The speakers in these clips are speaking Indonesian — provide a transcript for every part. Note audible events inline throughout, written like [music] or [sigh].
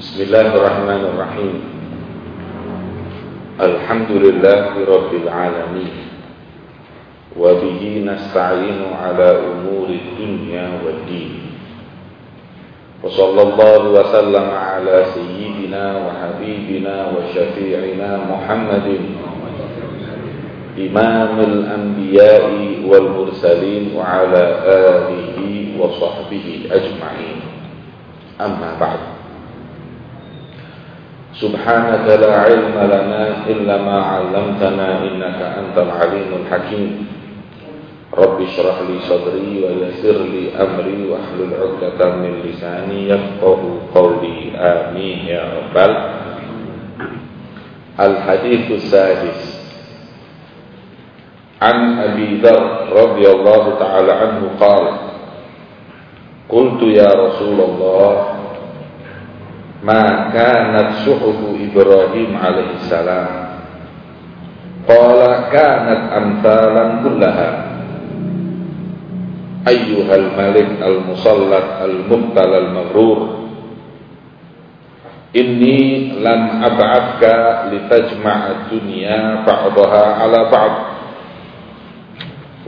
بسم الله الرحمن الرحيم. الحمد لله رب العالمين. وبه نستعين على أمور الدنيا والدين. وصلى الله وسلم على سيدنا وحبيبنا وشفيعنا محمد. إمام الأنبياء والمرسلين وعلى آله وصحبه أجمعين. أما بعد. سبحانك لا علم لنا إلا ما علمتنا إنك أنت العليم الحكيم. رب اشرح لي صدري ويسر لي أمري واحلل عقدة من لساني يفقه قولي. آمين يا رب الحديث السادس. عن أبي ذر رضي الله تعالى عنه قال قلت يا رسول الله maka natsuhu Ibrahim alaihissalam qala kanat amtalan kullaha. Ayyuhal malik al musallat al mubtal al maghrur inni lam ab'atka litajma'a dunya ba'daha ala ba'd.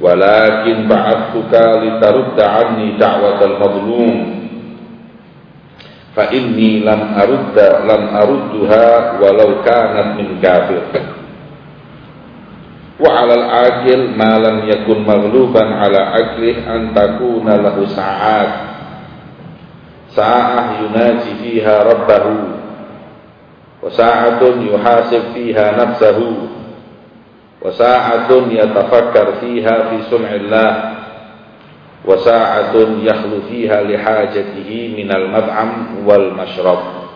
Walakin ba'adtuka litarudda anni da'watal madlum fa inni lam arudda lam arudduha walau kanat min kafir. Wa 'alal aqil ma lam yakun maghluban 'ala aqli an takuna lahu sa'at. Sa'ah yunaji fiha rabbahu wa sa'atun yuhasib fiha nafsahu wa sa'atun yatafakkar fiha fi sun'illah wasa'atun yakhlu fiha li hajatihi minal mab'am wal mashrab.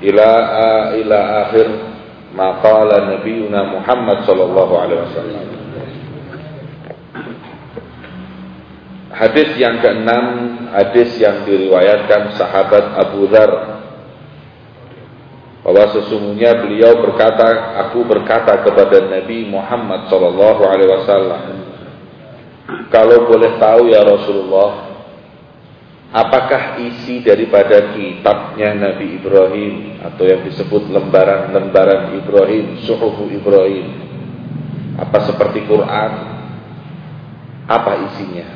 Ila ila akhir ma qala nabiyuna Muhammad sallallahu alaihi wasallam. Hadis yang keenam, hadis yang diriwayatkan sahabat Abu Dhar. Bahwa sesungguhnya beliau berkata, aku berkata kepada Nabi Muhammad sallallahu alaihi wasallam, kalau boleh tahu ya Rasulullah, apakah isi daripada kitabnya Nabi Ibrahim atau yang disebut lembaran-lembaran Ibrahim, suhufu Ibrahim? Apa seperti Quran? Apa isinya?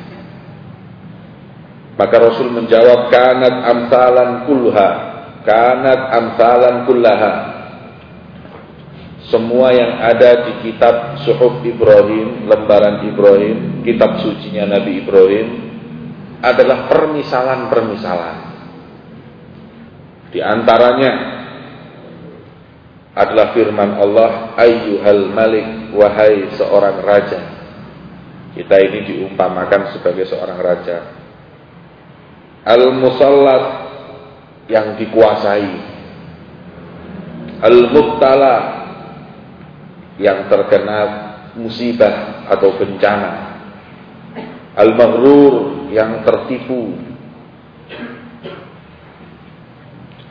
Maka Rasul menjawab, kanat amsalan kulha, kanat amsalan kullaha. Semua yang ada di kitab Suhuf Ibrahim, lembaran Ibrahim, kitab sucinya Nabi Ibrahim adalah permisalan-permisalan. Di antaranya adalah firman Allah, ayyuhal malik, wahai seorang raja. Kita ini diumpamakan sebagai seorang raja. Al-musallat yang dikuasai. Al-mubtala yang terkena musibah atau bencana. Al-maghrur yang tertipu.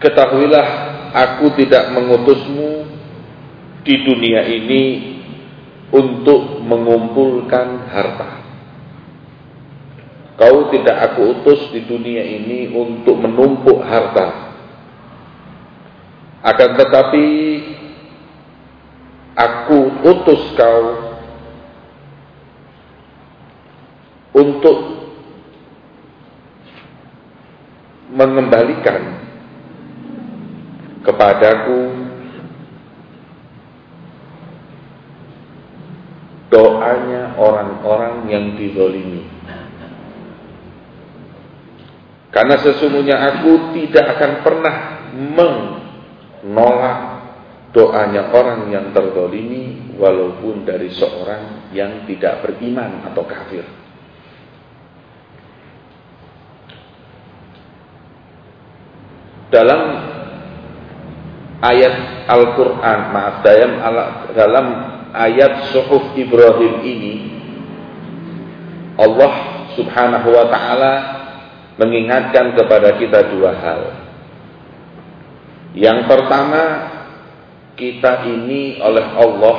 Ketahuilah aku tidak mengutusmu di dunia ini untuk mengumpulkan harta. Kau tidak aku utus di dunia ini untuk menumpuk harta. Akan tetapi aku utus kau untuk mengembalikan kepadaku doanya orang-orang yang dizolimi. Karena sesungguhnya aku tidak akan pernah menolak doanya orang yang terdolimi walaupun dari seorang yang tidak beriman atau kafir. Dalam ayat Al-Quran, maaf, dalam, dalam ayat Suhuf Ibrahim ini, Allah subhanahu wa ta'ala mengingatkan kepada kita dua hal. Yang pertama, kita ini oleh Allah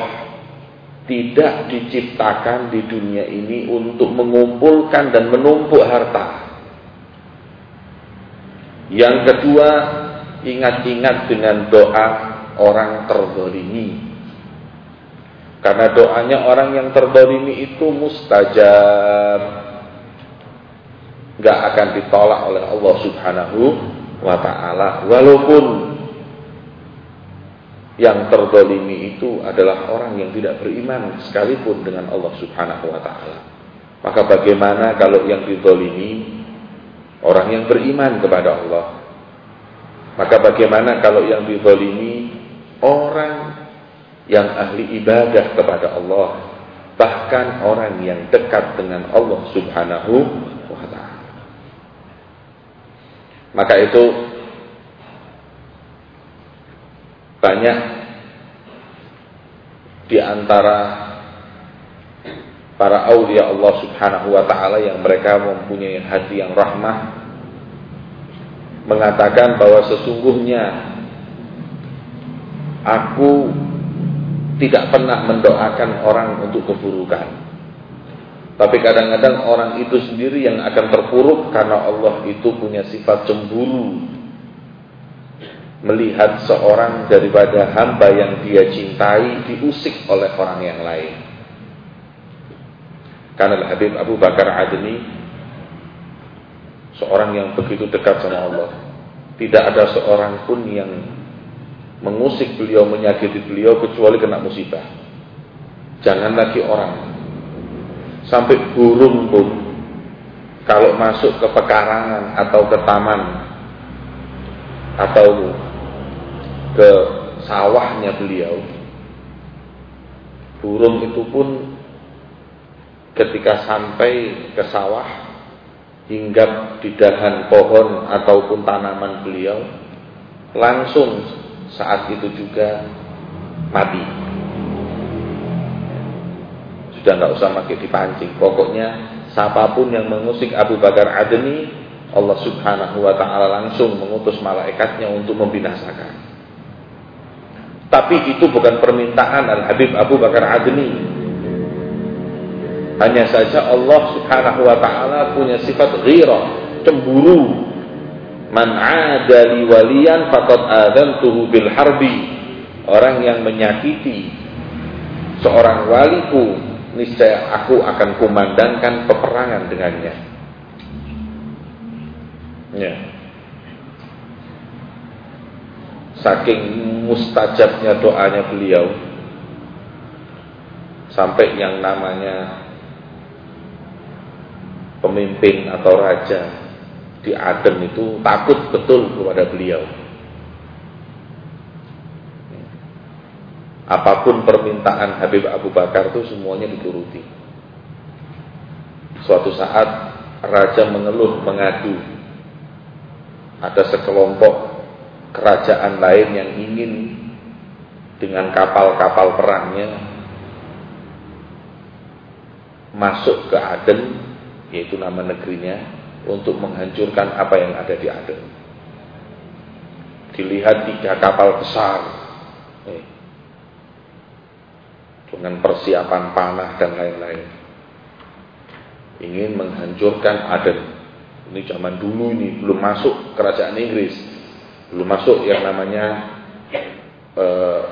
tidak diciptakan di dunia ini untuk mengumpulkan dan menumpuk harta. Yang kedua, ingat-ingat dengan doa orang terzolimi. Karena doanya orang yang terzolimi itu mustajab. Gak akan ditolak oleh Allah subhanahu wa ta'ala. Walaupun yang terzolimi itu adalah orang yang tidak beriman sekalipun dengan Allah subhanahu wa ta'ala. Maka bagaimana kalau yang dizolimi orang yang beriman kepada Allah? Maka bagaimana kalau yang dizolimi orang yang ahli ibadah kepada Allah, bahkan orang yang dekat dengan Allah Subhanahu wa taala. Maka itu banyak di antara para aulia Allah Subhanahu wa taala yang mereka mempunyai hati yang rahmah mengatakan bahwa sesungguhnya Aku tidak pernah mendoakan orang untuk keburukan. Tapi kadang-kadang orang itu sendiri yang akan terpuruk karena Allah itu punya sifat cemburu. Melihat seorang daripada hamba yang dia cintai diusik oleh orang yang lain. Karena Habib Abu Bakar Adni seorang yang begitu dekat sama Allah. Tidak ada seorang pun yang mengusik beliau, menyakiti beliau kecuali kena musibah. Jangan lagi orang. Sampai burung pun kalau masuk ke pekarangan atau ke taman atau ke sawahnya beliau, burung itu pun ketika sampai ke sawah hingga di dahan pohon ataupun tanaman beliau langsung saat itu juga mati. Sudah nggak usah pakai dipancing. Pokoknya siapa pun yang mengusik Abu Bakar Adni, Allah Subhanahu wa taala langsung mengutus malaikatnya untuk membinasakan. Tapi itu bukan permintaan Al Habib Abu Bakar Adni. Hanya saja Allah Subhanahu wa taala punya sifat ghirah, cemburu Man adali waliyan faqad adantuhu bil harbi. Orang yang menyakiti seorang waliku, niscaya aku akan kumandangkan peperangan dengannya. Ya. Saking mustajabnya doanya beliau sampai yang namanya pemimpin atau raja di Aden itu takut betul kepada beliau. Apa pun permintaan Habib Abu Bakar itu semuanya dituruti. Suatu saat raja mengeluh, mengadu. Ada sekelompok kerajaan lain yang ingin dengan kapal-kapal perangnya masuk ke Aden, yaitu nama negerinya, untuk menghancurkan apa yang ada di Aden. Dilihat tiga kapal besar eh, dengan persiapan panah dan lain-lain. Ingin menghancurkan Aden. Ini zaman dulu ini belum masuk kerajaan Inggris, belum masuk yang namanya eh,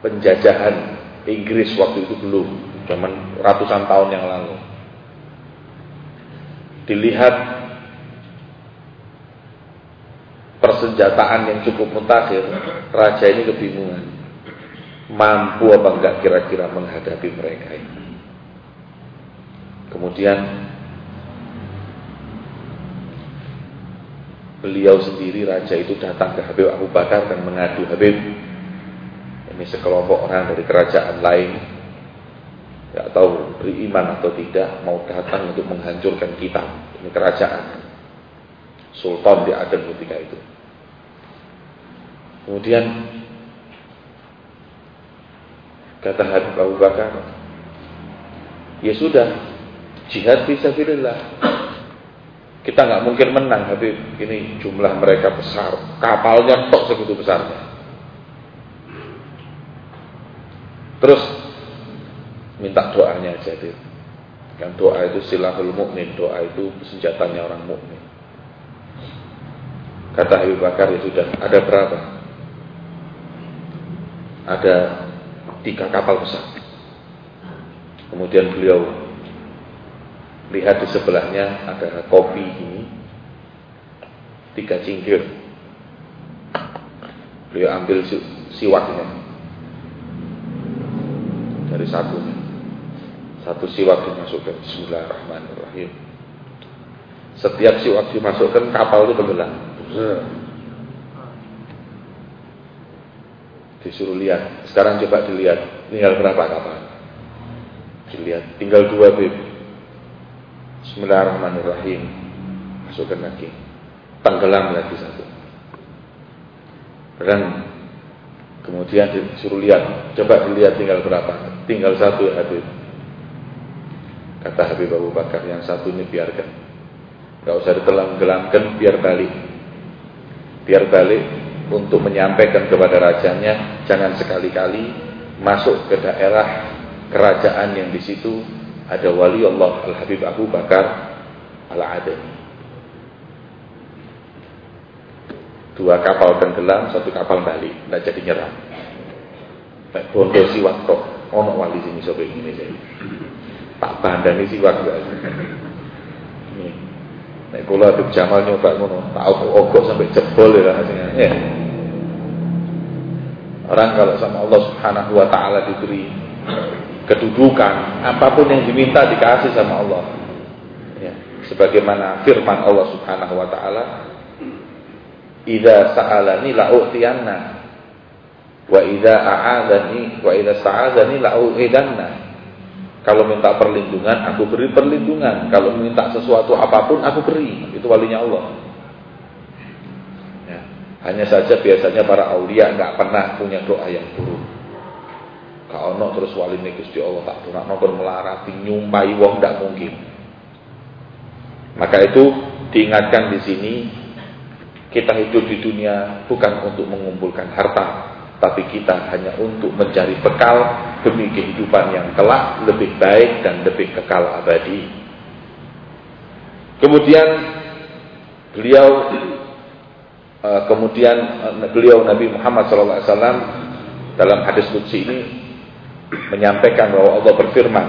penjajahan Inggris waktu itu belum, zaman ratusan tahun yang lalu dilihat persenjataan yang cukup mutakhir, raja ini kebingungan. Mampu apa enggak kira-kira menghadapi mereka ini. Kemudian beliau sendiri raja itu datang ke Habib Abu Bakar dan mengadu Habib ini sekelompok orang dari kerajaan lain tidak tahu beriman atau tidak mau datang untuk menghancurkan kita ini kerajaan. Sultan di Aden ketika itu. Kemudian kata Habib Abu Bakar ya sudah jihad fisabilillah kita nggak mungkin menang Habib ini jumlah mereka besar kapalnya tok segitu besarnya terus minta doanya aja deh. Kan doa itu silahul mukmin, doa itu senjatanya orang mukmin. Kata Abu Bakar ya sudah, ada berapa? Ada tiga kapal besar. Kemudian beliau lihat di sebelahnya ada kopi ini, tiga cingkir. Beliau ambil siwaknya dari satunya. Satu siwak dimasukkan Bismillahirrahmanirrahim. Setiap siwak dimasukkan kapal itu tenggelam. Disuruh lihat. Sekarang coba dilihat. Tinggal berapa kapal? Dilihat. Tinggal dua bib. Bismillahirrahmanirrahim. Masukkan lagi. Tenggelam lagi satu. Dan kemudian disuruh lihat. Coba dilihat tinggal berapa. Tinggal satu ya Habib. Kata Habib Abu Bakar yang satunya biarkan. Gak usah ditenggelamkan biar balik. Biar balik untuk menyampaikan kepada rajanya jangan sekali-kali masuk ke daerah kerajaan yang di situ ada wali Allah Al Habib Abu Bakar Al Adani. Dua kapal tenggelam, satu kapal balik, tidak jadi nyerang. Nek bondo siwak kok ono wali sini sobat ini jadi. Tak bandani siwak gak. Nek kula Habib Jamal nyoba ngono, tak ogok sampai jebol ya rasanya. Ya. Orang kalau sama Allah Subhanahu wa taala diberi kedudukan, apa pun yang diminta dikasih sama Allah. Ya. Sebagaimana firman Allah Subhanahu wa taala, "Idza sa'alani la'utiyanna wa idza a'adani wa idza sta'adzani la'u'idanna." Kalau minta perlindungan, aku beri perlindungan. Kalau minta sesuatu apa pun, aku beri. Itu walinya Allah. Ya. Hanya saja biasanya para aulia nggak pernah punya doa yang buruk. Kalau no terus wali ini Gusti Allah tak pernah nonton melarati nyumpai wong tidak mungkin. Maka itu diingatkan di sini kita hidup di dunia bukan untuk mengumpulkan harta, tapi kita hanya untuk mencari bekal demi kehidupan yang kelak lebih baik dan lebih kekal abadi. Kemudian beliau eh, kemudian eh, beliau Nabi Muhammad SAW dalam hadis qudsi ini menyampaikan bahwa Allah berfirman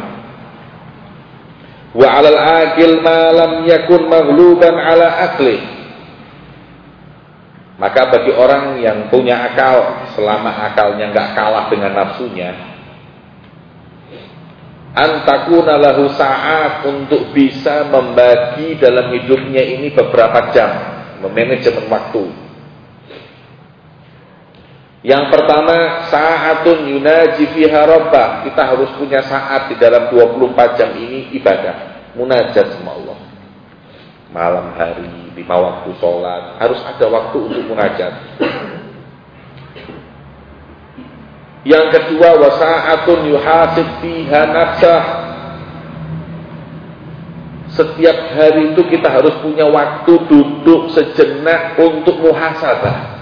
wa 'alal aqil ma lam yakun maghluban 'ala aqli maka bagi orang yang punya akal, selama akalnya nggak kalah dengan nafsunya, antakuna lahu saat untuk bisa membagi dalam hidupnya ini beberapa jam, memanajemen waktu. Yang pertama, saatun yunaji fiha rabbah. Kita harus punya saat di dalam 24 jam ini ibadah, munajat sama Allah. Malam hari, lima waktu sholat, harus ada waktu untuk munajat. Yang kedua wasa'atun yuhasib fiha nafsah. Setiap hari itu kita harus punya waktu duduk sejenak untuk muhasabah.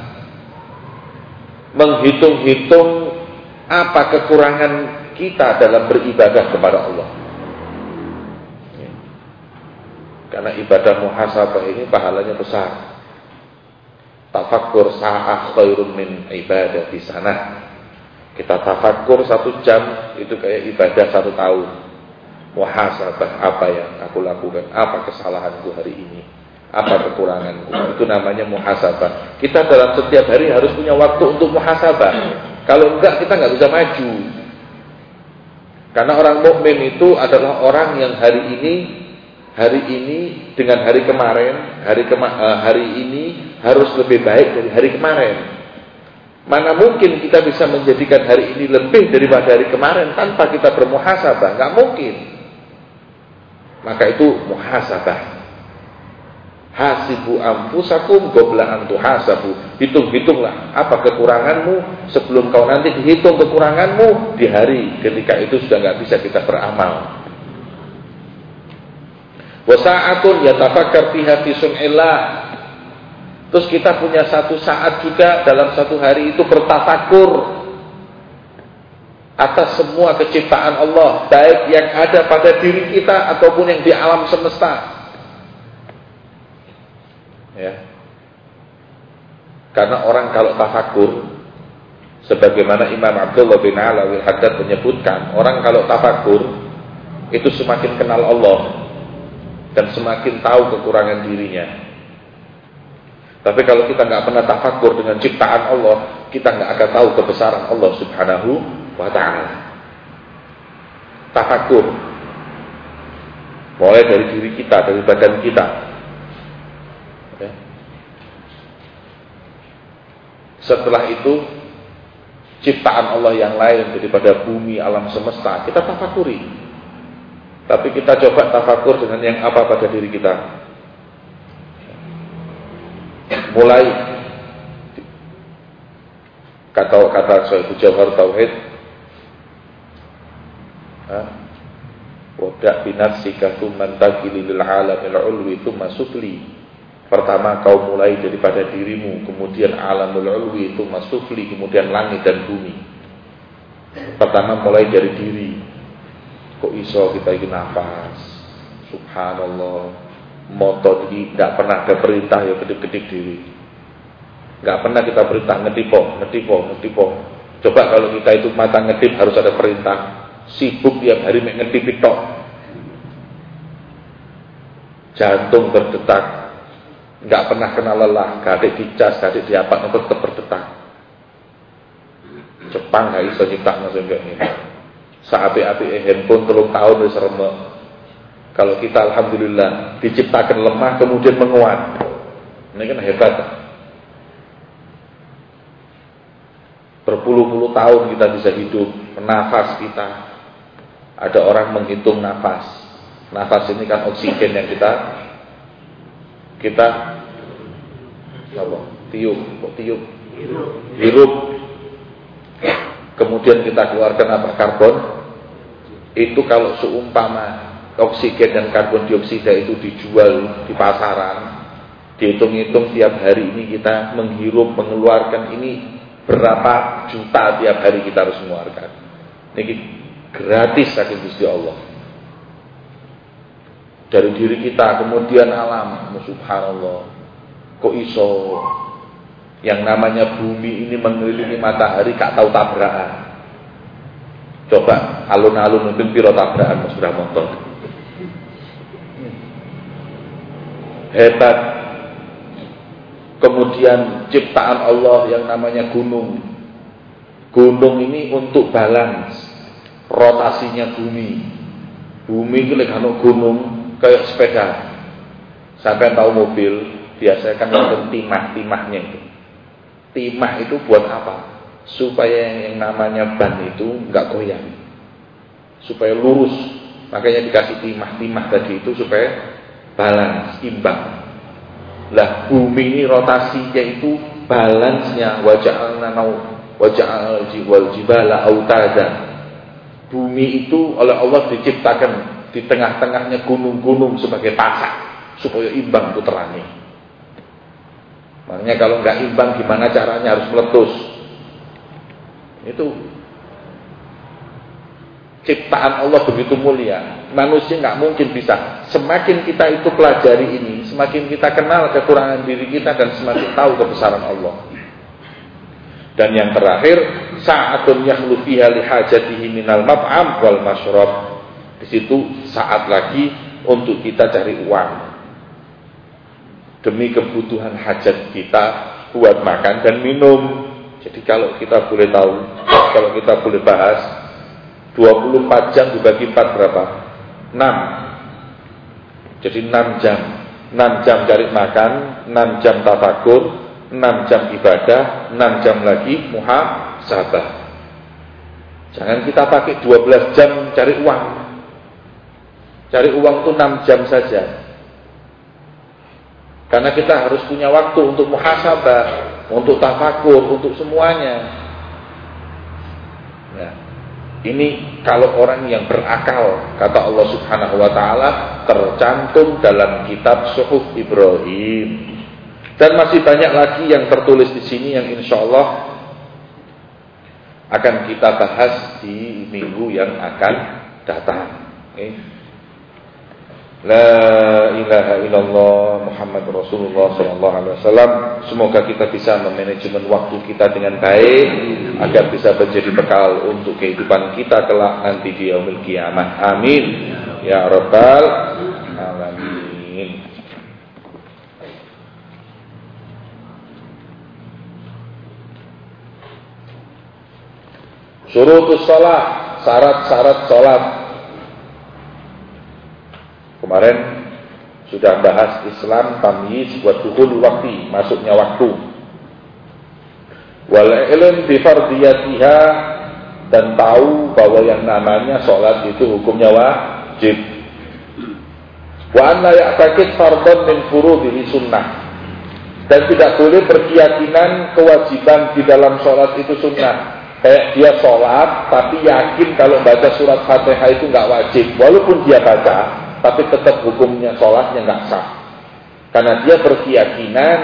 Menghitung-hitung apa kekurangan kita dalam beribadah kepada Allah. Karena ibadah muhasabah ini pahalanya besar. Tafakkur sa'ah khairun min ibadah di sana. Kita tafakkur satu jam itu kayak ibadah satu tahun. Muhasabah apa yang aku lakukan, apa kesalahanku hari ini, apa kekuranganku. Itu namanya muhasabah. Kita dalam setiap hari harus punya waktu untuk muhasabah. Kalau enggak kita enggak bisa maju. Karena orang mukmin itu adalah orang yang hari ini hari ini dengan hari kemarin, hari kema uh, hari ini harus lebih baik dari hari kemarin. Mana mungkin kita bisa menjadikan hari ini lebih daripada hari kemarin tanpa kita bermuhasabah? Enggak mungkin. Maka itu muhasabah. Hasibu ampusakum gobla antu hasabu. Hitung-hitunglah apa kekuranganmu sebelum kau nanti dihitung kekuranganmu di hari ketika itu sudah nggak bisa kita beramal. Wasa'atun yatafakkar fiha fi sun'illah. Terus kita punya satu saat juga dalam satu hari itu bertafakur atas semua keciptaan Allah, baik yang ada pada diri kita ataupun yang di alam semesta. Ya. Karena orang kalau tafakur sebagaimana Imam Abdullah bin Alawi Haddad menyebutkan, orang kalau tafakur itu semakin kenal Allah dan semakin tahu kekurangan dirinya. Tapi kalau kita nggak pernah tafakur dengan ciptaan Allah, kita nggak akan tahu kebesaran Allah Subhanahu wa taala. Tafakur mulai dari diri kita, dari badan kita. Ya. Setelah itu ciptaan Allah yang lain daripada bumi alam semesta kita tafakuri. Tapi kita coba tafakur dengan yang apa pada diri kita. Mulai kata kata Syekh Jawhar Tauhid Wadak binafsika thumman tagili lil alamil ulwi thumma sufli. Pertama kau mulai daripada dirimu, kemudian alamul ulwi, thumma sufli, kemudian langit dan bumi. Pertama mulai dari diri. Kok iso kita ini nafas? Subhanallah. Motor ini tidak pernah ada perintah ya kedip-kedip diri. Gak pernah kita perintah ngetipo, ngetipo, ngetipo. Coba kalau kita itu mata ngedip harus ada perintah sibuk tiap hari mengerti tok. Jantung berdetak, nggak pernah kenal lelah, gadek dicas, gadek diapa, nopo tetap berdetak. Jepang nggak bisa nyipta masuk kayak ini. Saapi-api handphone telung tahun wis remek. Kalau kita alhamdulillah diciptakan lemah kemudian menguat. Ini kan hebat. Berpuluh-puluh tahun kita bisa hidup, nafas kita, ada orang menghitung nafas. Nafas ini kan oksigen yang kita kita apa? Tiup, kok tiup? Hirup. Kemudian kita keluarkan apa? Karbon. Itu kalau seumpama oksigen dan karbon dioksida itu dijual di pasaran, dihitung-hitung tiap hari ini kita menghirup, mengeluarkan ini berapa juta tiap hari kita harus mengeluarkan. Ini gratis saking Gusti Allah. Dari diri kita kemudian alam, subhanallah. Kok iso yang namanya bumi ini mengelilingi matahari gak tahu tabrakan. Coba alun-alun mungkin piro tabrakan Mas Bramonton. Hebat. Kemudian ciptaan Allah yang namanya gunung. Gunung ini untuk balance rotasinya bumi. Bumi itu lek gunung kayak sepeda. Sampai tahu mobil, biasanya kan nonton timah-timahnya itu. Timah itu buat apa? Supaya yang namanya ban itu nggak goyang. Supaya lurus. Makanya dikasih timah-timah tadi itu supaya balance, imbang. Lah bumi ini rotasinya itu balance-nya wajah nau wajah wal jibala autada Bumi itu oleh Allah diciptakan di tengah-tengahnya gunung-gunung sebagai tasak supaya imbang puterannya. Makanya kalau nggak imbang gimana caranya harus meletus. Itu ciptaan Allah begitu mulia. Manusia nggak mungkin bisa. Semakin kita itu pelajari ini, semakin kita kenal kekurangan diri kita dan semakin tahu kebesaran Allah. Dan yang terakhir, saatun yakhlu fiha lihajatihi minal mab'am wal masyrab. Di situ saat lagi untuk kita cari uang. Demi kebutuhan hajat kita buat makan dan minum. Jadi kalau kita boleh tahu, kalau kita boleh bahas 24 jam dibagi 4 berapa? 6. Jadi 6 jam. 6 jam cari makan, 6 jam tafakur, 6 jam ibadah, 6 jam lagi muhasabah. Jangan kita pakai 12 jam cari uang. Cari uang itu 6 jam saja. Karena kita harus punya waktu untuk muhasabah, untuk tafakur, untuk semuanya. Nah, ini kalau orang yang berakal, kata Allah Subhanahu wa taala, tercantum dalam kitab Suhuf Ibrahim. Dan masih banyak lagi yang tertulis di sini yang insya Allah akan kita bahas di minggu yang akan datang. Okay. La ilaha illallah Muhammad Rasulullah sallallahu alaihi wasallam. Semoga kita bisa memanajemen waktu kita dengan baik agar bisa menjadi bekal untuk kehidupan kita kelak nanti di yaumil kiamah. Amin. Ya rabbal alamin. Surutus salat, syarat-syarat salat Kemarin sudah bahas Islam tamyiz buat dukul waktu, masuknya waktu. Wal ilm bi fardiyatiha dan tahu bahwa yang namanya sholat itu hukumnya wajib. Wa anna ya'takid fardhan min furudihi sunnah. Dan tidak boleh berkeyakinan kewajiban di dalam sholat itu sunnah. Kayak dia sholat, tapi yakin kalau baca surat fatihah itu nggak wajib. Walaupun dia baca, tapi tetap hukumnya sholatnya nggak sah. Karena dia berkeyakinan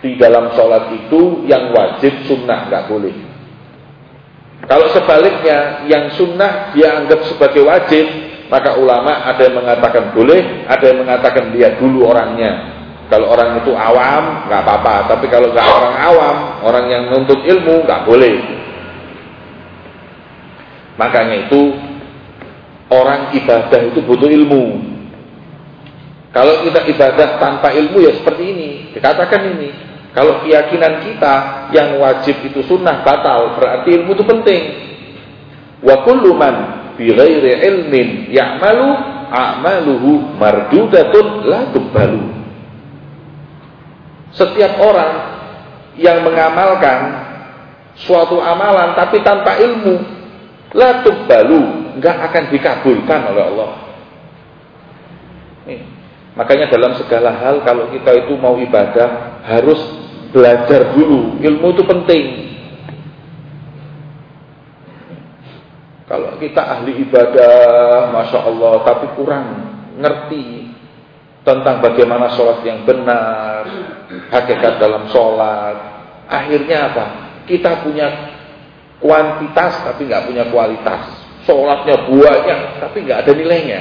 di dalam sholat itu yang wajib sunnah nggak boleh. Kalau sebaliknya yang sunnah dia anggap sebagai wajib, maka ulama ada yang mengatakan boleh, ada yang mengatakan lihat dulu orangnya. Kalau orang itu awam nggak apa-apa, tapi kalau nggak orang awam, orang yang menuntut ilmu nggak boleh. Makanya itu orang ibadah itu butuh ilmu. Kalau kita ibadah tanpa ilmu ya seperti ini. Dikatakan ini. Kalau keyakinan kita yang wajib itu sunnah batal, berarti ilmu itu penting. Wa kullu man bi ghairi ilmin ya'malu a'maluhu mardudatun la tubalu. Setiap orang yang mengamalkan suatu amalan tapi tanpa ilmu la tubalu, enggak akan dikabulkan oleh Allah. Makanya dalam segala hal kalau kita itu mau ibadah harus belajar dulu. Ilmu itu penting. Kalau kita ahli ibadah, masya Allah, tapi kurang ngerti tentang bagaimana sholat yang benar, hakikat dalam sholat, akhirnya apa? Kita punya kuantitas tapi nggak punya kualitas. Sholatnya banyak tapi nggak ada nilainya.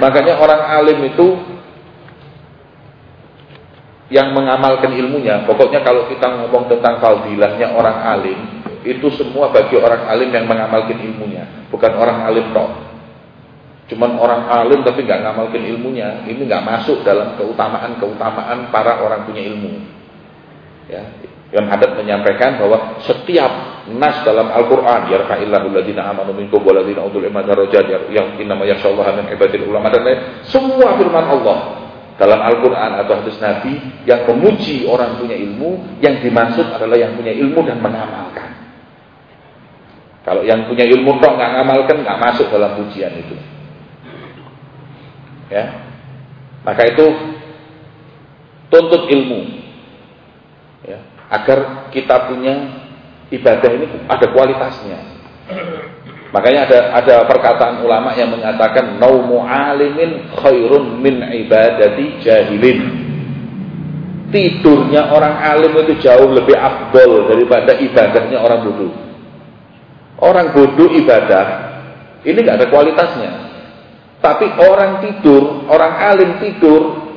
Makanya orang alim itu yang mengamalkan ilmunya, pokoknya kalau kita ngomong tentang fadilahnya orang alim, itu semua bagi orang alim yang mengamalkan ilmunya, bukan orang alim toh. Cuman orang alim tapi nggak ngamalkan ilmunya, ini nggak masuk dalam keutamaan-keutamaan para orang punya ilmu. Ya, yang menyampaikan bahwa setiap nas dalam Al-Quran. Yarfa'illahu alladhina amanu minkum waladhina utul ilma darajat. Yang inama yakshallaha min ibadil ulama dan lain semua firman Allah dalam Al-Quran atau hadis Nabi yang memuji orang punya ilmu yang dimaksud adalah yang punya ilmu dan mengamalkan. Kalau yang punya ilmu kok nggak ngamalkan nggak masuk dalam pujian itu. Ya. Maka itu tuntut ilmu. Agar kita punya ibadah ini ada kualitasnya. Makanya ada ada perkataan ulama yang mengatakan naumu alimin khairun min ibadati jahilin. Tidurnya orang alim itu jauh lebih abdol daripada ibadahnya orang bodoh. Orang bodoh ibadah ini nggak ada kualitasnya. Tapi orang tidur, orang alim tidur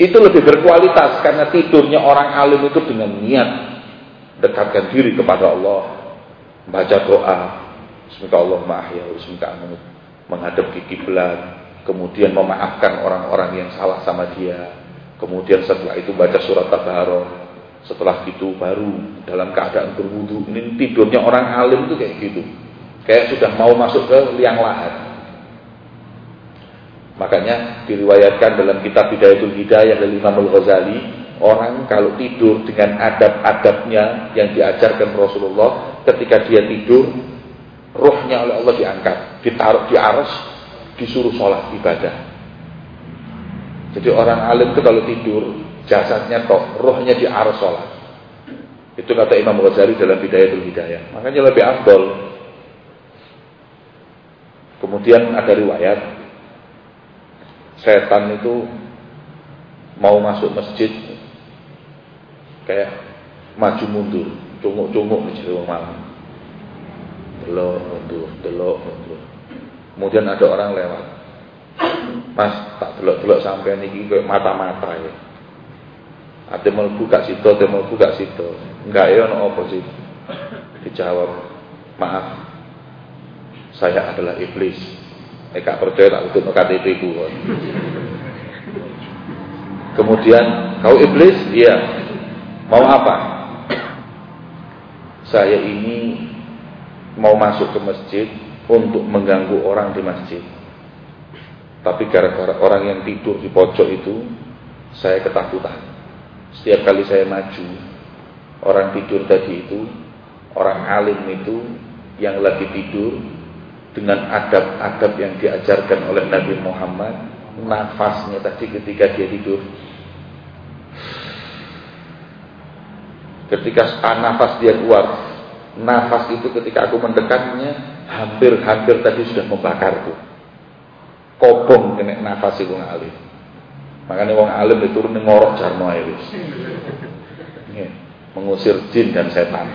itu lebih berkualitas karena tidurnya orang alim itu dengan niat dekatkan diri kepada Allah, baca doa, semoga Allah ma'ahya, semoga menghadap ke kiblat, kemudian memaafkan orang-orang yang salah sama dia, kemudian setelah itu baca surat tabarok, setelah itu baru dalam keadaan berwudu. Ini tidurnya orang alim itu kayak gitu, kayak sudah mau masuk ke liang lahat. Makanya diriwayatkan dalam kitab Bidayatul Hidayah dari Imam Al-Ghazali, orang kalau tidur dengan adab-adabnya yang diajarkan Rasulullah, ketika dia tidur, rohnya oleh Allah diangkat, ditaruh di aras, disuruh sholat ibadah. Jadi orang alim itu kalau tidur, jasadnya kok, rohnya di aras sholat. Itu kata Imam Ghazali dalam Bidayatul Hidayah. Makanya lebih afdol. Kemudian ada riwayat setan itu mau masuk masjid kayak maju mundur, cunguk-cunguk di situ malam. Delok mundur, delok mundur. Kemudian ada orang lewat. Mas, tak delok-delok sampean iki koyo mata-mata ya. Ate mlebu gak sida, ate mlebu gak sida. Enggak ya ono apa sih? Dijawab, "Maaf. Saya adalah iblis." Nek gak percaya tak tutup KTP ku. Kemudian, "Kau iblis?" Iya. Mau apa? Saya ini mau masuk ke masjid untuk mengganggu orang di masjid. Tapi gara-gara orang yang tidur di pojok itu, saya ketakutan. Setiap kali saya maju, orang tidur tadi itu, orang alim itu yang lagi tidur dengan adab-adab yang diajarkan oleh Nabi Muhammad, nafasnya tadi ketika dia tidur. Ketika nafas dia keluar, nafas itu ketika aku mendekatnya, hampir-hampir tadi sudah membakar tuh kobong kena nafas wong alim. Makanya wong alim itu turun ngorok jarno ae. Mengusir jin dan setan.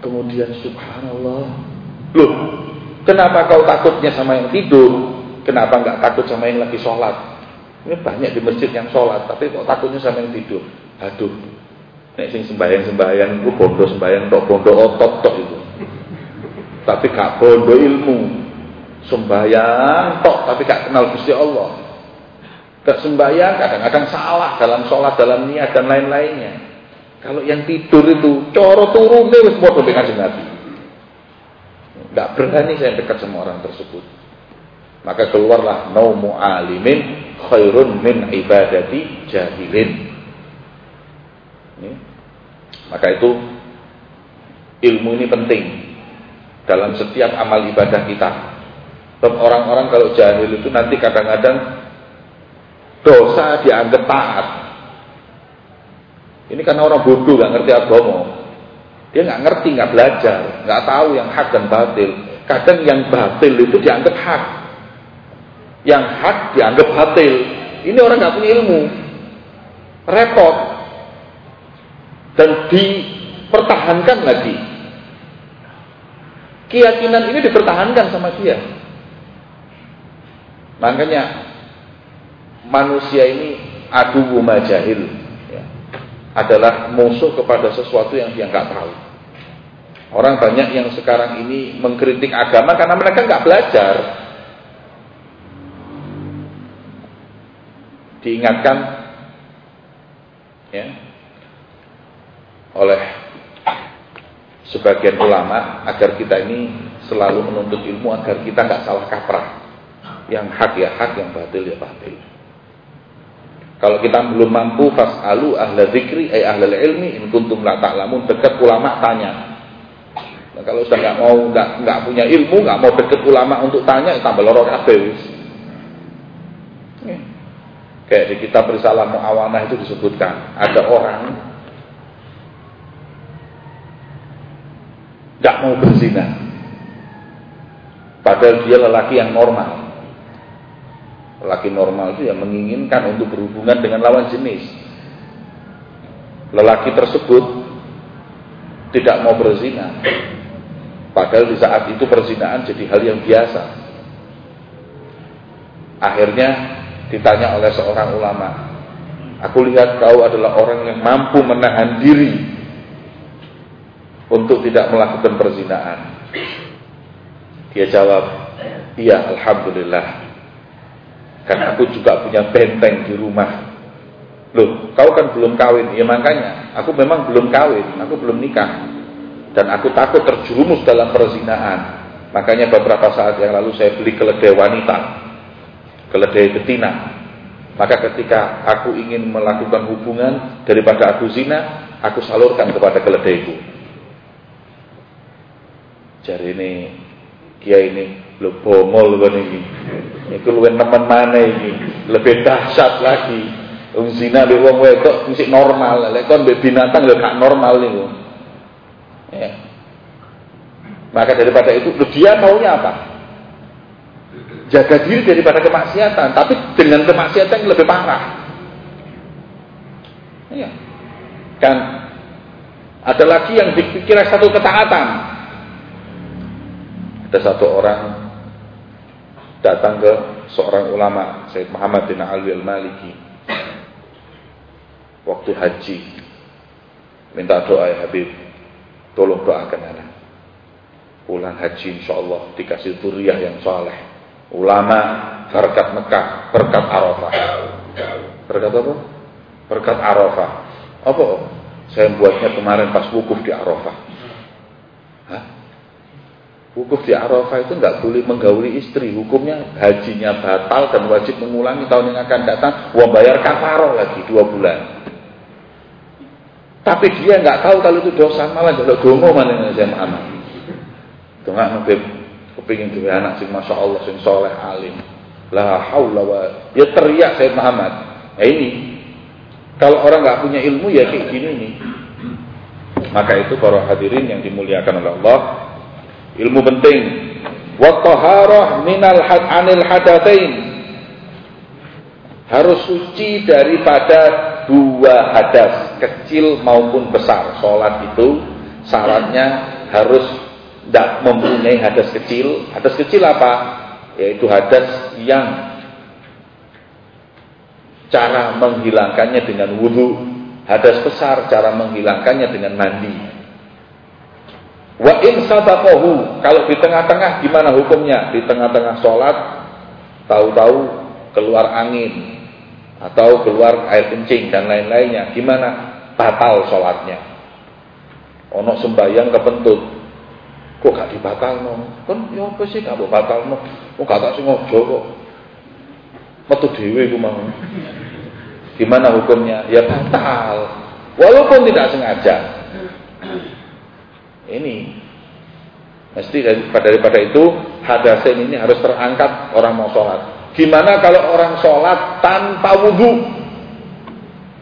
Kemudian subhanallah. Loh, kenapa kau takutnya sama yang tidur? Kenapa enggak takut sama yang lagi sholat? Ini banyak di masjid yang sholat, tapi kok takutnya sama yang tidur? Aduh, nek sing sembahyang-sembahyang, ku bondo sembahyang tok bondo otot tok itu. Tapi gak bondo ilmu sembahyang tok tapi gak kenal Gusti Allah. Gak sembahyang kadang-kadang salah dalam sholat, dalam niat dan lain-lainnya. Kalau yang tidur itu coro turune wis padha dengan Nabi. Gak berani saya dekat sama orang tersebut. Maka keluarlah naumu alimin khairun min ibadati jahilin. Maka itu ilmu ini penting dalam setiap amal ibadah kita. Orang-orang kalau jahil itu nanti kadang-kadang dosa dianggap taat. Ini karena orang bodoh nggak ngerti agama. Dia nggak ngerti, nggak belajar, nggak tahu yang hak dan batil. Kadang yang batil itu dianggap hak, yang hak dianggap batil. Ini orang nggak punya ilmu, repot dan dipertahankan lagi. Keyakinan ini dipertahankan sama dia. Makanya manusia ini adu majahil ya, adalah musuh kepada sesuatu yang dia nggak tahu. Orang banyak yang sekarang ini mengkritik agama karena mereka nggak belajar. Diingatkan ya, oleh sebagian ulama agar kita ini selalu menuntut ilmu agar kita nggak salah kaprah. Yang hak ya hak, yang batil ya batil. Kalau kita belum mampu fas'alu ahla zikri ay ahla ilmi in kuntum la ta'lamun dekat ulama tanya. Nah, kalau sudah nggak mau nggak nggak punya ilmu, nggak mau dekat ulama untuk tanya, ya tambah lorok kabeh. Ya. Kayak di kitab Risalah Muawanah itu disebutkan, ada orang nggak mau berzina. Padahal dia lelaki yang normal. Lelaki normal itu yang menginginkan untuk berhubungan dengan lawan jenis. Lelaki tersebut tidak mau berzina. Padahal di saat itu perzinaan jadi hal yang biasa. Akhirnya ditanya oleh seorang ulama, "Aku lihat kau adalah orang yang mampu menahan diri untuk tidak melakukan perzinaan." Dia jawab, "Iya, alhamdulillah." Karena aku juga punya benteng di rumah. Loh, kau kan belum kawin. Ya makanya, aku memang belum kawin, aku belum nikah. Dan aku takut terjerumus dalam perzinaan. Makanya beberapa saat yang lalu saya beli keledai wanita. Keledai betina. Maka ketika aku ingin melakukan hubungan daripada aku zina, aku salurkan kepada keledaiku. Jadi ini, kia ini, lo bongol kan ini. Iku luwih nemen mana iki. Lebih dahsyat lagi. Wong zina mbek wong wedok mesti normal. Lek kon binatang lho gak normal niku. Ya. Maka daripada itu dia maunya apa? Jaga diri daripada kemaksiatan, tapi dengan kemaksiatan yang lebih parah. Iya. Kan ada lagi yang dikira satu ketaatan. Ada satu orang datang ke seorang ulama Said Muhammad bin Ali al-Maliki waktu haji minta doa ya Habib tolong doakan anak pulang haji insya Allah dikasih turiah yang soleh ulama berkat Mekah berkat Arafah berkat apa? berkat Arafah apa? saya buatnya kemarin pas wukuf di Arafah Hah? Wukuf di Arafah itu nggak boleh menggauli istri. Hukumnya hajinya batal dan wajib mengulangi tahun yang akan datang. Uang bayar kafaroh lagi dua bulan. Tapi dia nggak tahu kalau itu dosa malah jadi gomo yang saya Muhammad. Itu nggak ngebib kepingin dua anak sih masya Allah sing soleh alim. La haula wa ya teriak saya Muhammad. Nah ini kalau orang nggak punya ilmu ya kayak gini nih. Maka itu para hadirin yang dimuliakan oleh Allah Ilmu penting. Wa taharah minal had anil hadatain. Harus suci daripada dua hadas, kecil maupun besar. Salat itu syaratnya harus tidak mempunyai hadas kecil. Hadas kecil apa? Yaitu hadas yang cara menghilangkannya dengan wudhu. Hadas besar cara menghilangkannya dengan mandi. Wa in sabaqahu, kalau di tengah-tengah gimana hukumnya? Di tengah-tengah sholat, tahu-tahu keluar angin atau keluar air kencing dan lain-lainnya, gimana? Batal sholatnya. Ono sembayang kepentut, kok gak dibatal no? Kan ya apa sih gak batal no? Kok gak tak sengaja kok. Metu dewe ku mau. Gimana hukumnya? Ya batal. Walaupun tidak sengaja. Ini mesti daripada, daripada itu hadasin ini harus terangkat orang mau sholat. Gimana kalau orang sholat tanpa wudhu?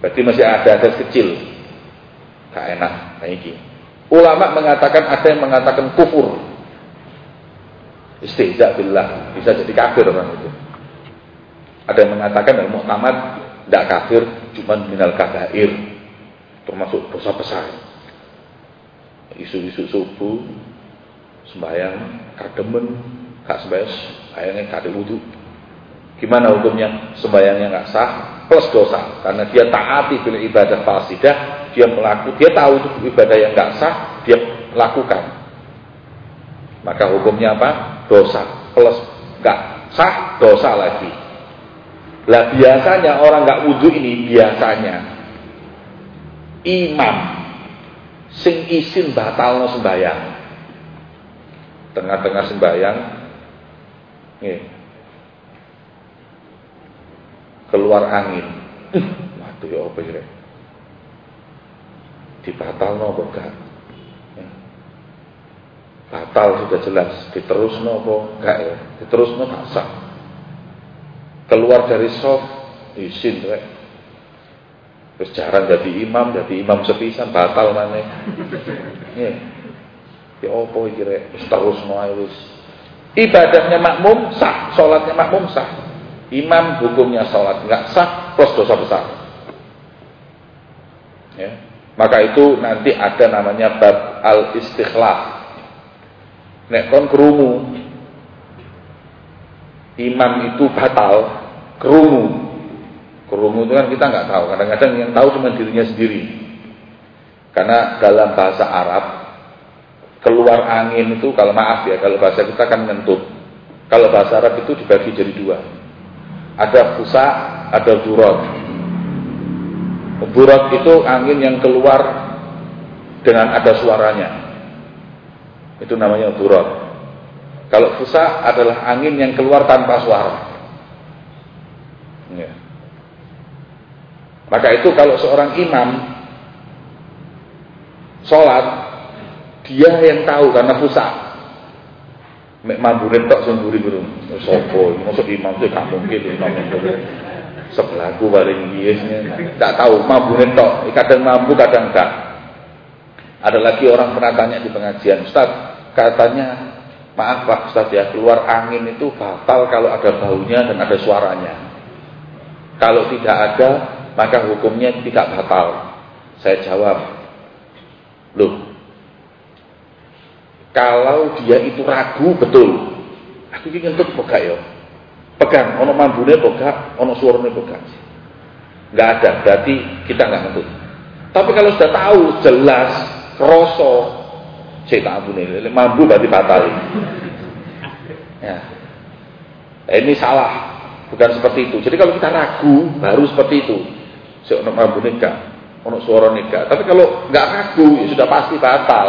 Berarti masih ada hadas kecil. Gak enak. Nah ini. Ulama mengatakan ada yang mengatakan kufur. Istihza billah. Bisa jadi kafir orang itu. Ada yang mengatakan dalam muktamad tidak kafir, cuma minal kabair. Termasuk dosa besar isu-isu subuh sembahyang kademen kak sembahyang ayangnya kade wudhu gimana hukumnya sembahyangnya nggak sah plus dosa karena dia taati bila ibadah fasidah dia melakukan dia tahu itu ibadah yang nggak sah dia lakukan. Maka hukumnya apa? Dosa. Plus nggak sah dosa lagi. Lah biasanya orang nggak wudhu ini biasanya imam sing isin batalno sembayang. Tengah-tengah sembayang. Keluar angin. Waduh ya apa iki? Dibatalno apa enggak? Ya. Batal sudah jelas, diterusno apa enggak ya? Diterusno gak sah. Keluar dari soft isin rek Terus jarang jadi imam, jadi imam sepisan batal mana? Ya. Ya iki rek, terus wis. Ibadahnya makmum sah, sholatnya makmum sah. Imam hukumnya sholat nggak sah plus dosa besar. Ya. Maka itu nanti ada namanya bab al istikhlaf. Nek kon kerumu imam itu batal, kerumu Kerumu itu kan kita nggak tahu. Kadang-kadang yang tahu cuma dirinya sendiri. Karena dalam bahasa Arab keluar angin itu kalau maaf ya kalau bahasa kita kan ngentut. Kalau bahasa Arab itu dibagi jadi dua. Ada fusa, ada durot. Durot itu angin yang keluar dengan ada suaranya. Itu namanya durot. Kalau fusa adalah angin yang keluar tanpa suara. Ya. Maka itu kalau seorang imam sholat, dia yang tahu karena pusat. Mek mamburin tok semburi burung. Sopo, maksud imam itu gak mungkin imam itu. Sebelahku paling biasnya. Tak tahu mamburin tok. Kadang mampu, kadang enggak. Ada lagi orang pernah tanya di pengajian, Ustaz, katanya maaf Pak Ustaz ya, keluar angin itu batal kalau ada baunya dan ada suaranya. Kalau tidak ada, maka hukumnya tidak batal. Saya jawab, loh, kalau dia itu ragu betul, aku ingin untuk buka ya. pegang, ono mambune pegang, ono suaranya pegang. Nggak ada, berarti kita nggak ngentut. Tapi kalau sudah tahu, jelas, kroso, saya tak ampuni, mampu berarti batal. Ya. Ini salah, bukan seperti itu. Jadi kalau kita ragu, baru seperti itu. Saya ono mampu nikah, ono suara nikah. Tapi kalau nggak ragu, ya sudah pasti batal.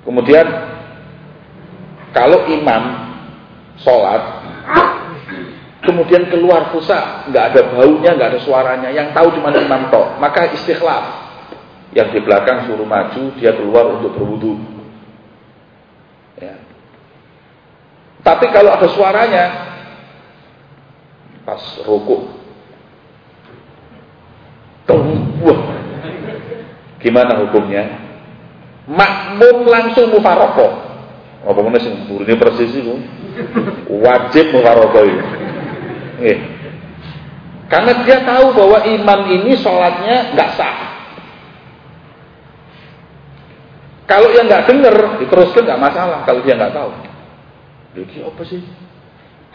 Kemudian kalau imam sholat, kemudian keluar pusat, nggak ada baunya, nggak ada suaranya, yang tahu cuma imam tok, maka istikhlaf. Yang di belakang suruh maju, dia keluar untuk berwudu. Ya. Tapi kalau ada suaranya, pas rukuk, wah, gimana hukumnya? Makmum langsung mufarokoh. Apa mana sing burine persis itu wajib mufarokoh itu. Nggih. Karena dia tahu bahwa imam ini sholatnya nggak sah. Kalau yang nggak dengar, diteruskan nggak masalah. Kalau dia nggak tahu, lagi apa sih?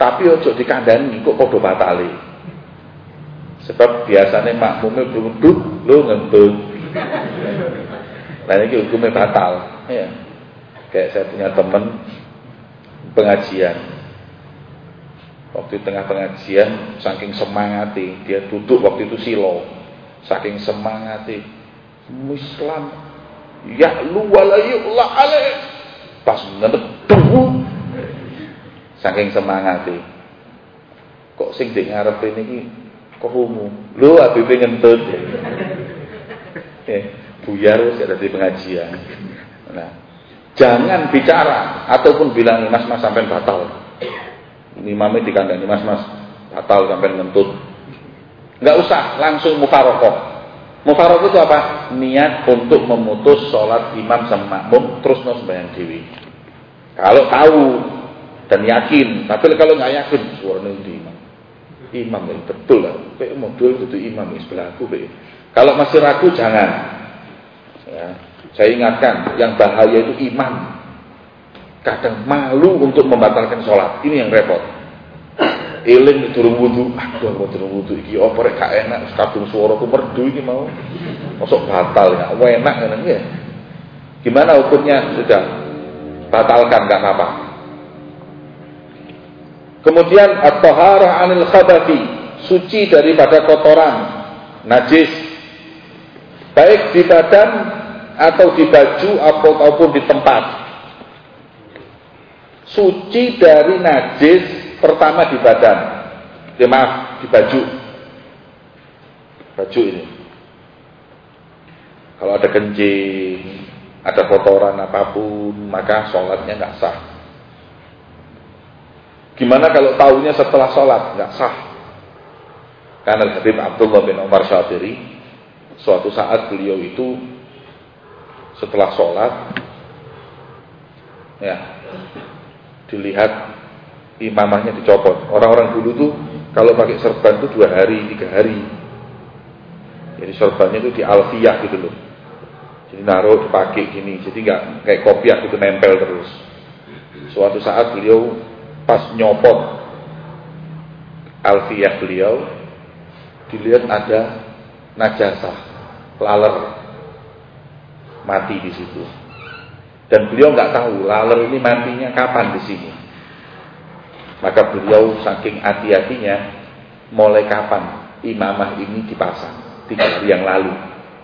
Tapi ojo dikandani kok podo batali. Sebab biasanya makmumnya beruduk, lo ngentut. Nah ini hukumnya batal. Ya. Kayak saya punya teman pengajian. Waktu tengah pengajian, saking semangati, dia duduk waktu itu silo. Saking semangati, Islam ya lu wala yu'la alaih. Pas ngedek saking semangati. Kok sing di ngarep ini ki kerumu. Lu Habib ngentut. Eh, [laughs] buyar ada di pengajian. Nah, jangan bicara ataupun bilang mas mas sampai batal. Imamnya dikandani mas mas batal sampai ngentut. Enggak usah langsung mufarokoh. Mufarokoh itu apa? Niat untuk memutus sholat imam sama makmum terus nos sembahyang dewi. Kalau tahu dan yakin, tapi kalau nggak yakin suara di imam. Imam ya betul lah. Pe modul itu imam di sebelahku. Kalau masih ragu jangan. Ya. Saya ingatkan, yang bahaya itu imam. Kadang malu untuk membatalkan sholat. Ini yang repot. Eling turun wudhu, aduh mau turun wudhu iki apa rek gak enak, kadung suaraku merdu iki mau. Masuk batal ya, enak kan ya. Gimana hukumnya? Sudah batalkan nggak apa-apa. Kemudian at-taharah anil khabathi, suci daripada kotoran, najis. Baik di badan atau di baju ataupun di tempat. Suci dari najis pertama di badan. Ya, maaf, di baju. Baju ini. Kalau ada kencing, ada kotoran apa pun, maka sholatnya nggak sah. Gimana kalau tahunya setelah sholat? Nggak sah. Karena Habib Abdullah bin Umar Syafiri, suatu saat beliau itu setelah sholat, ya, dilihat imamahnya dicopot. Orang-orang dulu tuh kalau pakai serban tuh dua hari, tiga hari. Jadi serbannya itu di alfiyah gitu loh. Jadi naruh dipakai gini, jadi nggak kayak kopiah gitu nempel terus. Suatu saat beliau pas nyopot alfiyah beliau dilihat ada najasah laler. Mati di situ. Dan beliau nggak tahu laler ini matinya kapan di sini. Maka beliau saking hati-hatinya mulai kapan imamah ini dipasang? Tiga hari yang lalu.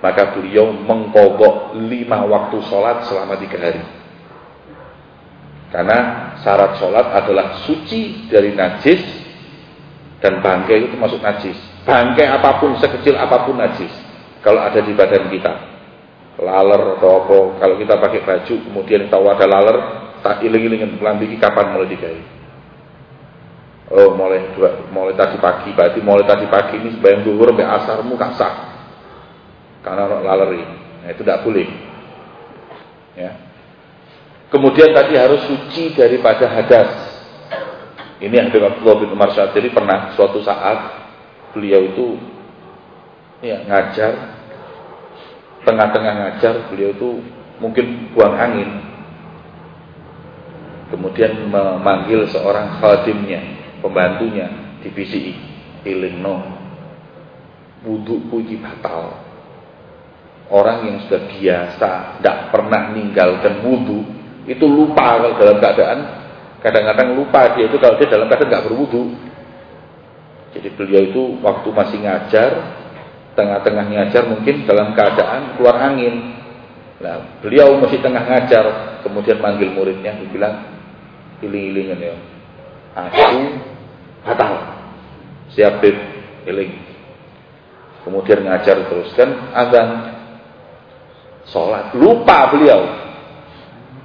Maka beliau mengkobok lima waktu sholat selama tiga hari. Karena syarat sholat adalah suci dari najis dan bangkai itu masuk najis. Bangkai apa pun, sekecil apa pun najis. Kalau ada di badan kita. Laler atau apa. Kalau kita pakai baju, kemudian tahu ada laler, tak iling-ilingin pelambiki kapan mulai digawe. Oh, mulai dua, mulai tadi pagi, berarti mulai tadi pagi ini sebayang duhur sampai asarmu gak sah. Karena laler. Nah, itu tidak boleh. Ya. Kemudian tadi harus suci daripada hadas. Ini yang dengan Abdullah bin Umar Syatiri pernah suatu saat beliau itu ya ngajar. Tengah-tengah ngajar beliau itu mungkin buang angin. Kemudian memanggil seorang khadimnya, pembantunya di PCI, ilingno, wudhuku iki batal. Orang yang sudah biasa, tidak pernah meninggalkan wudhu, itu lupa kalau dalam keadaan, kadang-kadang lupa dia itu kalau dia dalam keadaan nggak berwudhu. Jadi beliau itu waktu masih ngajar, tengah-tengah ngajar mungkin dalam keadaan keluar angin. Nah, beliau masih tengah ngajar, kemudian manggil muridnya, dia bilang, iling-ilingan ya. Aku batal. Siap bib, iling. Kemudian ngajar terus kan azan sholat. Lupa beliau.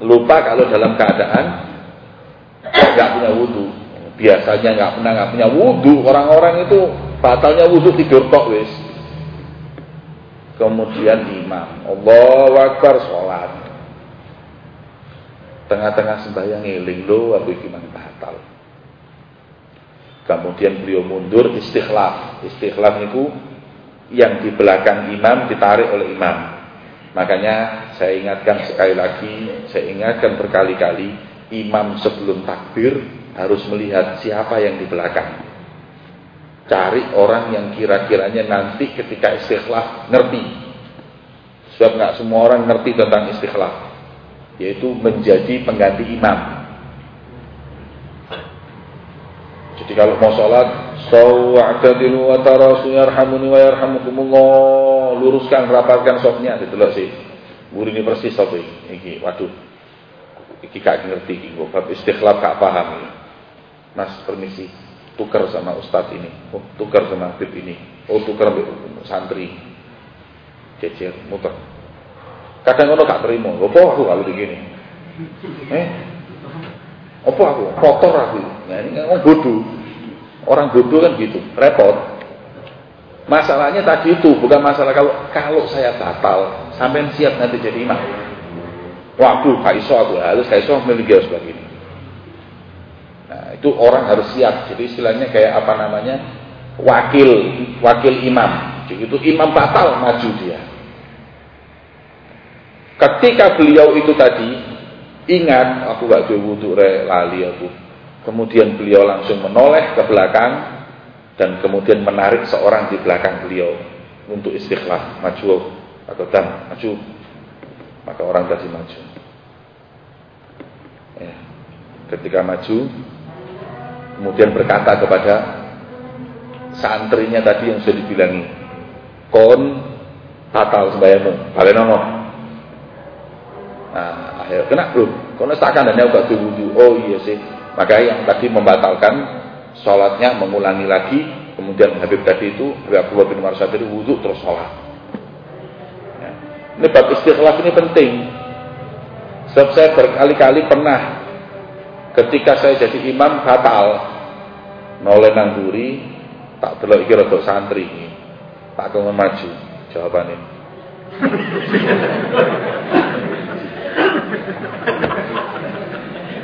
Lupa kalau dalam keadaan nggak punya wudhu. Biasanya nggak pernah nggak punya wudhu. Orang-orang itu batalnya wudhu tidur tok wis. Kemudian imam, Allah Akbar sholat. Tengah-tengah sembahyang ngiling lo aku iki batal. Kemudian beliau mundur istikhlaf. Istikhlaf itu yang di belakang imam ditarik oleh imam. Makanya saya ingatkan sekali lagi, saya ingatkan berkali-kali, imam sebelum takbir harus melihat siapa yang di belakang. Cari orang yang kira-kiranya nanti ketika istikhlaf ngerti. Sebab nggak semua orang ngerti tentang istikhlaf. Yaitu menjadi pengganti imam. Jadi kalau mau sholat, sawa'tadilu wa tarasu yarhamuni wa yarhamukumullah. Luruskan, rapatkan sopnya. Itulah sih. Guru ini persis sopi. Iki, waduh. Iki kak ngerti. Bab istikhlaf kak paham. Mas, permisi tukar sama ustadz ini, oh tukar sama habib ini, oh tukar sama santri, cecer, muter. Kadang orang gak terima, apa aku kalau begini? Eh, apa aku? Kotor aku. Nah, ini orang bodoh. Orang bodoh kan gitu, repot. Masalahnya tadi itu bukan masalah kalau kalau saya batal, sampai siap nanti jadi imam. Waduh, Pak Iso aku harus Kak Iso memiliki begini. Nah, itu orang harus siap. Jadi istilahnya kayak apa namanya? Wakil, wakil imam. Jadi itu imam batal maju dia. Ketika beliau itu tadi ingat aku gak wudhu re lali aku. Kemudian beliau langsung menoleh ke belakang dan kemudian menarik seorang di belakang beliau untuk istiqlal maju atau dan maju maka orang tadi maju ya. ketika maju kemudian berkata kepada santrinya tadi yang sudah dibilangi kon batal sembahyangmu balenono nah akhir kena belum kono takkan dan gak wudhu. Oh iya sih. Maka yang tadi membatalkan sholatnya mengulangi lagi kemudian Habib tadi itu Habib Abdullah bin Marsad itu wudhu terus sholat. Ya. ini bab istiqlaf ini penting. Sebab saya berkali-kali pernah Ketika saya jadi imam batal. Noleh nang duri, tak delok iki rada santri iki. Tak kengkon maju jawabane. [laughs]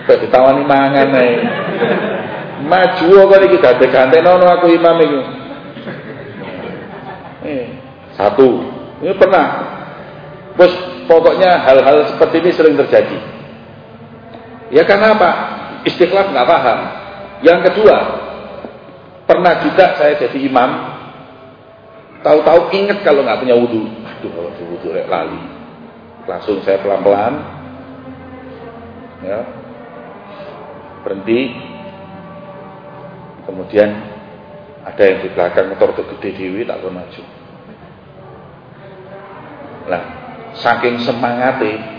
Kok ditawani mangan ae. Maju kok iki dadi gantenono aku imam iki. Eh, satu. Ini pernah. Bos, pokoknya hal-hal seperti ini sering terjadi. Ya karena apa? Istiqlal nggak paham. Yang kedua, pernah juga saya jadi imam, tahu-tahu ingat kalau nggak punya wudhu. Aduh, kalau wudhu rek lali. Langsung saya pelan-pelan, ya, berhenti. Kemudian ada yang di belakang motor gede dewi tak maju. Nah, saking semangatnya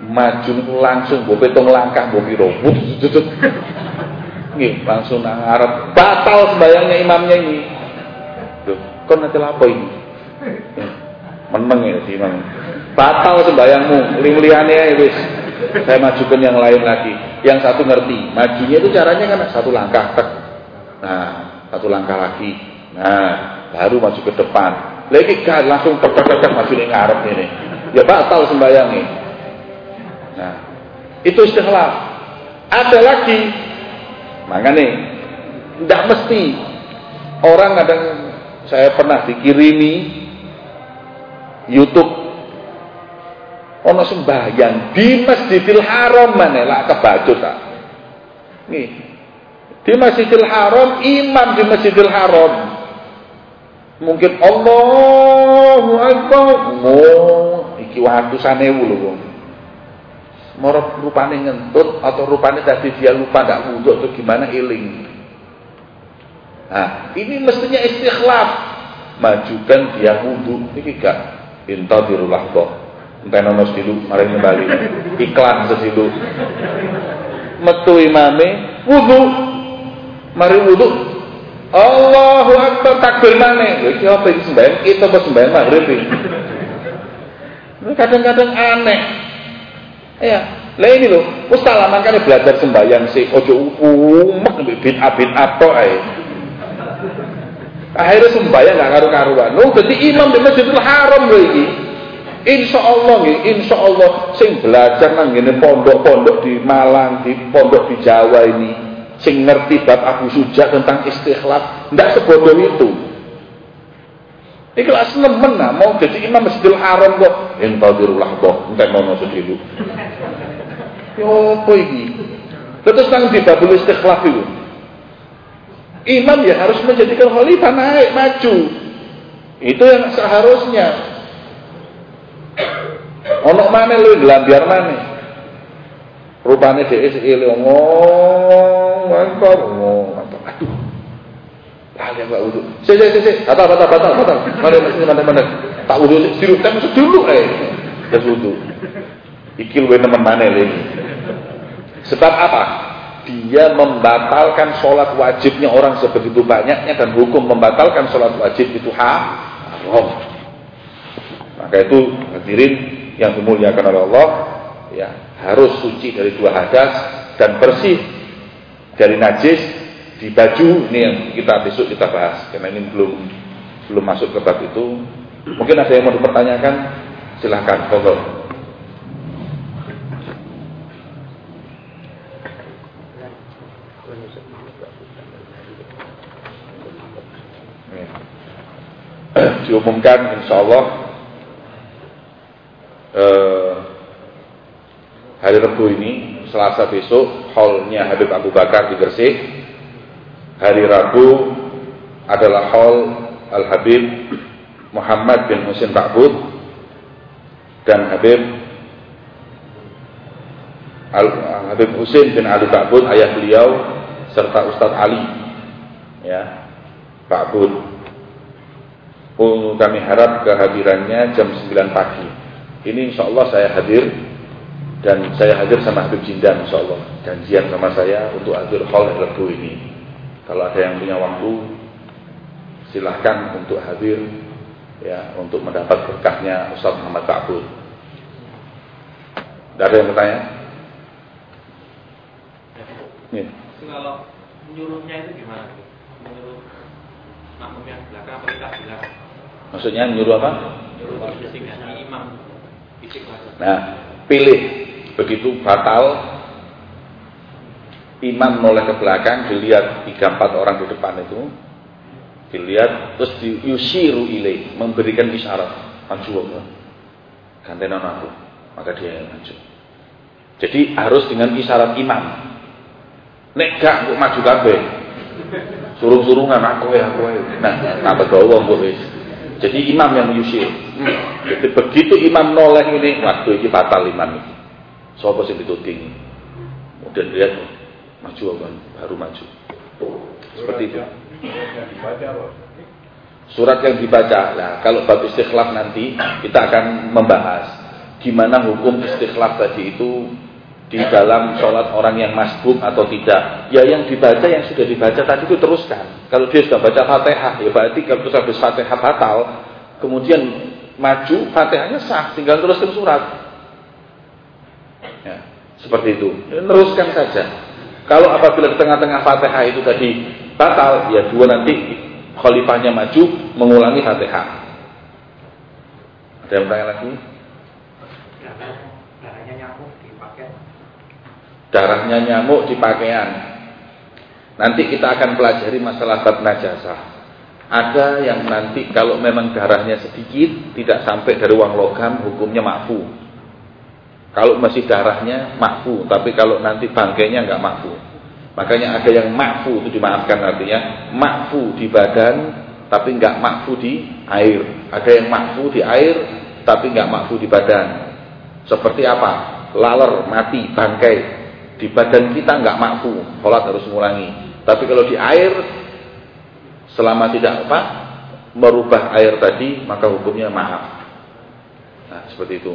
maju langsung mbok pitung langkah mbok piro nggih langsung nang batal sembayangnya imamnya ini. Lho kon nanti lapo ini? Meneng ya si imam batal sembayangmu ling-liane wis. Saya majukan yang lain lagi. Yang satu ngerti majunya itu caranya kan satu langkah tek. Nah satu langkah lagi. Nah baru maju ke depan. Lagi kan langsung tek tek tek maju ning ngarep ini. Ya batal sembayangnya Nah, itu istiqlal. Ada lagi, makanya tidak mesti orang kadang saya pernah dikirimi YouTube Ono sembahyang di Masjidil Haram mana lah kebacut tak. Nih. Di Masjidil Haram imam di Masjidil Haram. Mungkin Allahu Akbar. Oh, iki waktu sanewu lho. Moro rupane ngentut atau rupane tadi dia lupa ndak wudhu atau gimana iling. Nah, ini mestinya istikhlaf. Majukan dia wudhu. Ini gak intadirullah kok Entenono sedilu, mari kembali. Iklan sedilu. Metu imame wudu. Mari wudu. Allahu Akbar takbir mana? Iki apa iki sembahyang? Itu apa sembahyang maghrib iki? Kadang-kadang aneh. Ya, lah ini loh, wis kan belajar sembahyang sih, ojo umek bin abin apa ae. Akhirnya sembahyang gak karu-karuan. Loh, jadi imam di Masjidil Haram loh iki. Insya Allah nih, insya Allah sing belajar nang ngene pondok-pondok di Malang, di pondok di Jawa ini, sing ngerti bab Abu Suja tentang istikhlaf, ndak sebodoh itu. Ikhlas nemen nah, mau jadi imam Masjidil Haram kok intadirullah kok, entek mono sedilu. Yo apa iki? Terus nang di babul istikhlaf itu. Imam ya harus menjadikan khalifah naik maju. Itu yang seharusnya. Ono mana lu gelambiar mana? Rupane dhek sik mantap, ngomong. Aduh. Lali aku wudu. Sik sik sik, batal batal batal batal. Mari mari mari mari. Tak sik sirup tem dulu eh. Terus wudu. Iki luwe nemen mana lagi. Sebab apa? Dia membatalkan sholat wajibnya orang sebegitu banyaknya dan hukum membatalkan sholat wajib itu haram. Maka itu hadirin yang dimuliakan oleh Allah ya harus suci dari dua hadas dan bersih dari najis di baju ini yang kita besok kita bahas karena ini belum belum masuk ke bab itu mungkin ada yang mau dipertanyakan silahkan foto ya. [clears throat] diumumkan insya Allah eh, hari Rabu ini, Selasa besok, hallnya Habib Abu Bakar di Gresik. Hari Rabu adalah hall Al Habib Muhammad bin Husin Ba'bud dan Habib Al Habib Husin bin Ali Ba'bud ayah beliau serta Ustadz Ali ya Ba'bud. Kami harap kehadirannya jam 9 pagi. Ini insya Allah saya hadir dan saya hadir sama Habib Jindan insya Allah. Janjian sama saya untuk hadir hall Rebu ini kalau ada yang punya waktu silahkan untuk hadir ya untuk mendapat berkahnya Ustaz Muhammad Ta'bud ada yang bertanya? Ya. Kalau nyuruhnya itu gimana? Menyuruh makmum yang belakang kita belakang? Maksudnya nyuruh apa? Nyuruh imam Nah, pilih begitu batal imam noleh ke belakang dilihat tiga empat orang di depan itu dilihat terus diusiru ilai memberikan isyarat maju Allah gantenan aku maka dia yang maju jadi harus dengan isyarat imam nek gak kok maju kabeh surung-surungan aku ya aku ya nah tambah dawa kok jadi imam yang menyusir. Hmm. Jadi begitu imam noleh ini, waktu ini batal imam ini. Sopo sing dituding. Kemudian lihat maju? Baru maju. Seperti itu. Surat yang dibaca. Nah, kalau bab istikhlaf nanti kita akan membahas gimana hukum istikhlaf tadi itu di dalam sholat orang yang masbuk atau tidak. Ya yang dibaca yang sudah dibaca tadi itu teruskan. Kalau dia sudah baca fatihah, ya berarti kalau terus habis fatihah batal, kemudian maju fatihahnya sah, tinggal teruskan surat. Ya, seperti itu. Teruskan saja. Kalau apabila di tengah-tengah fatihah itu tadi batal, ya dua nanti khalifahnya maju mengulangi fatihah. Ada yang bertanya lagi? darahnya nyamuk di pakaian. Nanti kita akan pelajari masalah bab najasah. Ada yang nanti kalau memang darahnya sedikit, tidak sampai dari uang logam, hukumnya maafu. Kalau masih darahnya makfu, tapi kalau nanti bangkainya nggak makfu. Makanya ada yang makfu itu dimaafkan artinya makfu di badan tapi nggak makfu di air. Ada yang makfu di air tapi nggak makfu di badan. Seperti apa? Laler mati bangkai di badan kita nggak makfu, sholat harus mengulangi. Tapi kalau di air selama tidak apa merubah air tadi maka hukumnya maaf. Nah, seperti itu.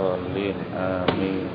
الضالين آمين